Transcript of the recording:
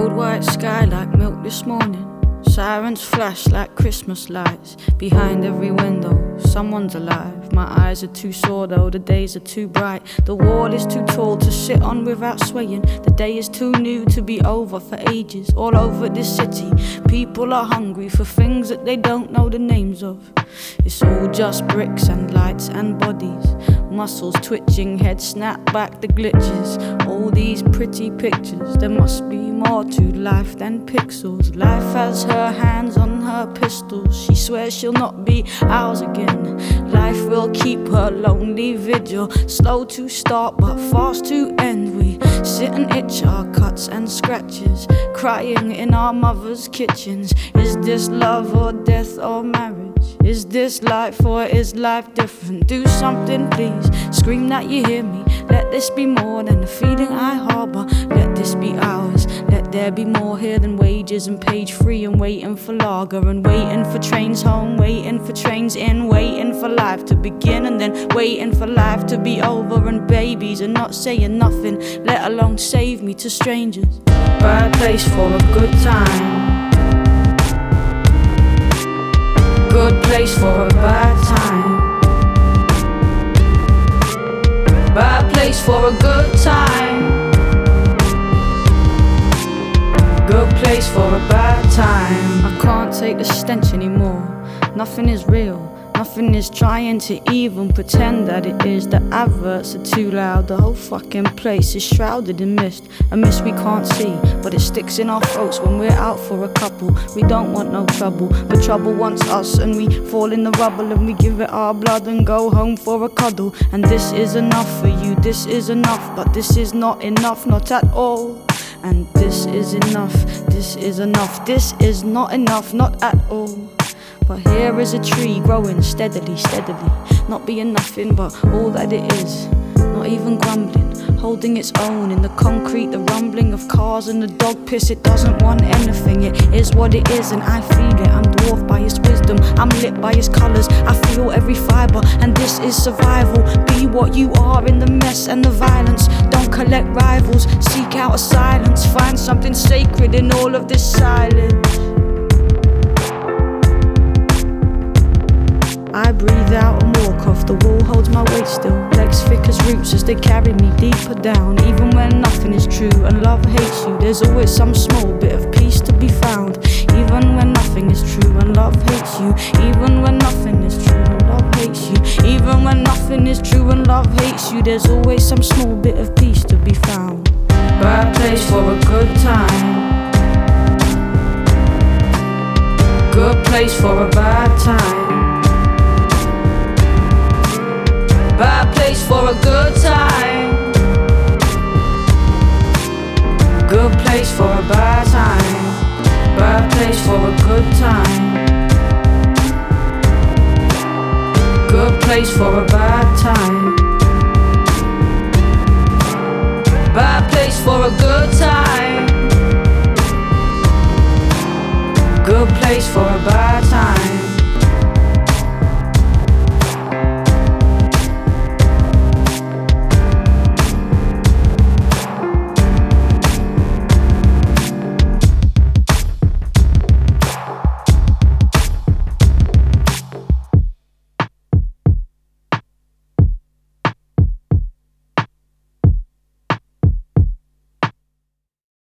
cold white sky like milk this morning. Sirens flash like Christmas lights. Behind every window, someone's alive. My eyes are too sore though, the days are too bright. The wall is too tall to sit on without swaying. The day is too new to be over for ages. All over this city, people are hungry for things that they don't know the names of. It's all just bricks and lights and bodies. Muscles twitching, head snap back the glitches. All these pretty pictures, there must be more to life than pixels. Life has her hands on her pistols. She swears she'll not be ours again. Life will keep her lonely vigil. Slow to start, but fast to end. We sit and itch our cuts and scratches, crying in our mother's kitchens. Is this love or death or marriage? Is this life or is life different? Do something, please. Scream that you hear me. Let this be more than the feeling I harbor. Let this be ours. Let there be more here than wages and page free and waiting for lager and waiting for trains home, waiting for trains in, waiting for life to begin and then waiting for life to be over and babies and not saying nothing, let alone save me to strangers. Bad place for a good time. Good place for a bad time. Good place for a bad time. I can't take the stench anymore. Nothing is real. Nothing is trying to even pretend that it is. The adverts are too loud. The whole fucking place is shrouded in mist. A mist we can't see, but it sticks in our throats when we're out for a couple. We don't want no trouble, but trouble wants us, and we fall in the rubble and we give it our blood and go home for a cuddle. And this is enough for you, this is enough, but this is not enough, not at all. And this is enough, this is enough, this is not enough, not at all. But here is a tree growing steadily, steadily, not being nothing but all that it is, not even grumbling, holding its own in the concrete, the rumbling of cars and the dog piss. It doesn't want anything, it is what it is, and I feel it. I'm dwarfed by its wisdom, I'm lit by its colors. I feel every fiber, and this is survival. Be what you are in the mess and the violence. Don't collect rivals, seek out something sacred in all of this silence. I breathe out and walk off. The wall holds my weight still. Legs thick as roots as they carry me deeper down. Even when nothing is true and love hates you, there's always some small bit of peace to be found. Even when nothing is true and love hates you. Even when nothing is true and love hates you. Even when nothing is true and love hates you, there's always some small bit of peace to be found. Bad place for a good time. Good place for a bad time. Bad place for a good time. Good place for a bad time. Bad place for a good time. Good place for a bad time. Place for a bad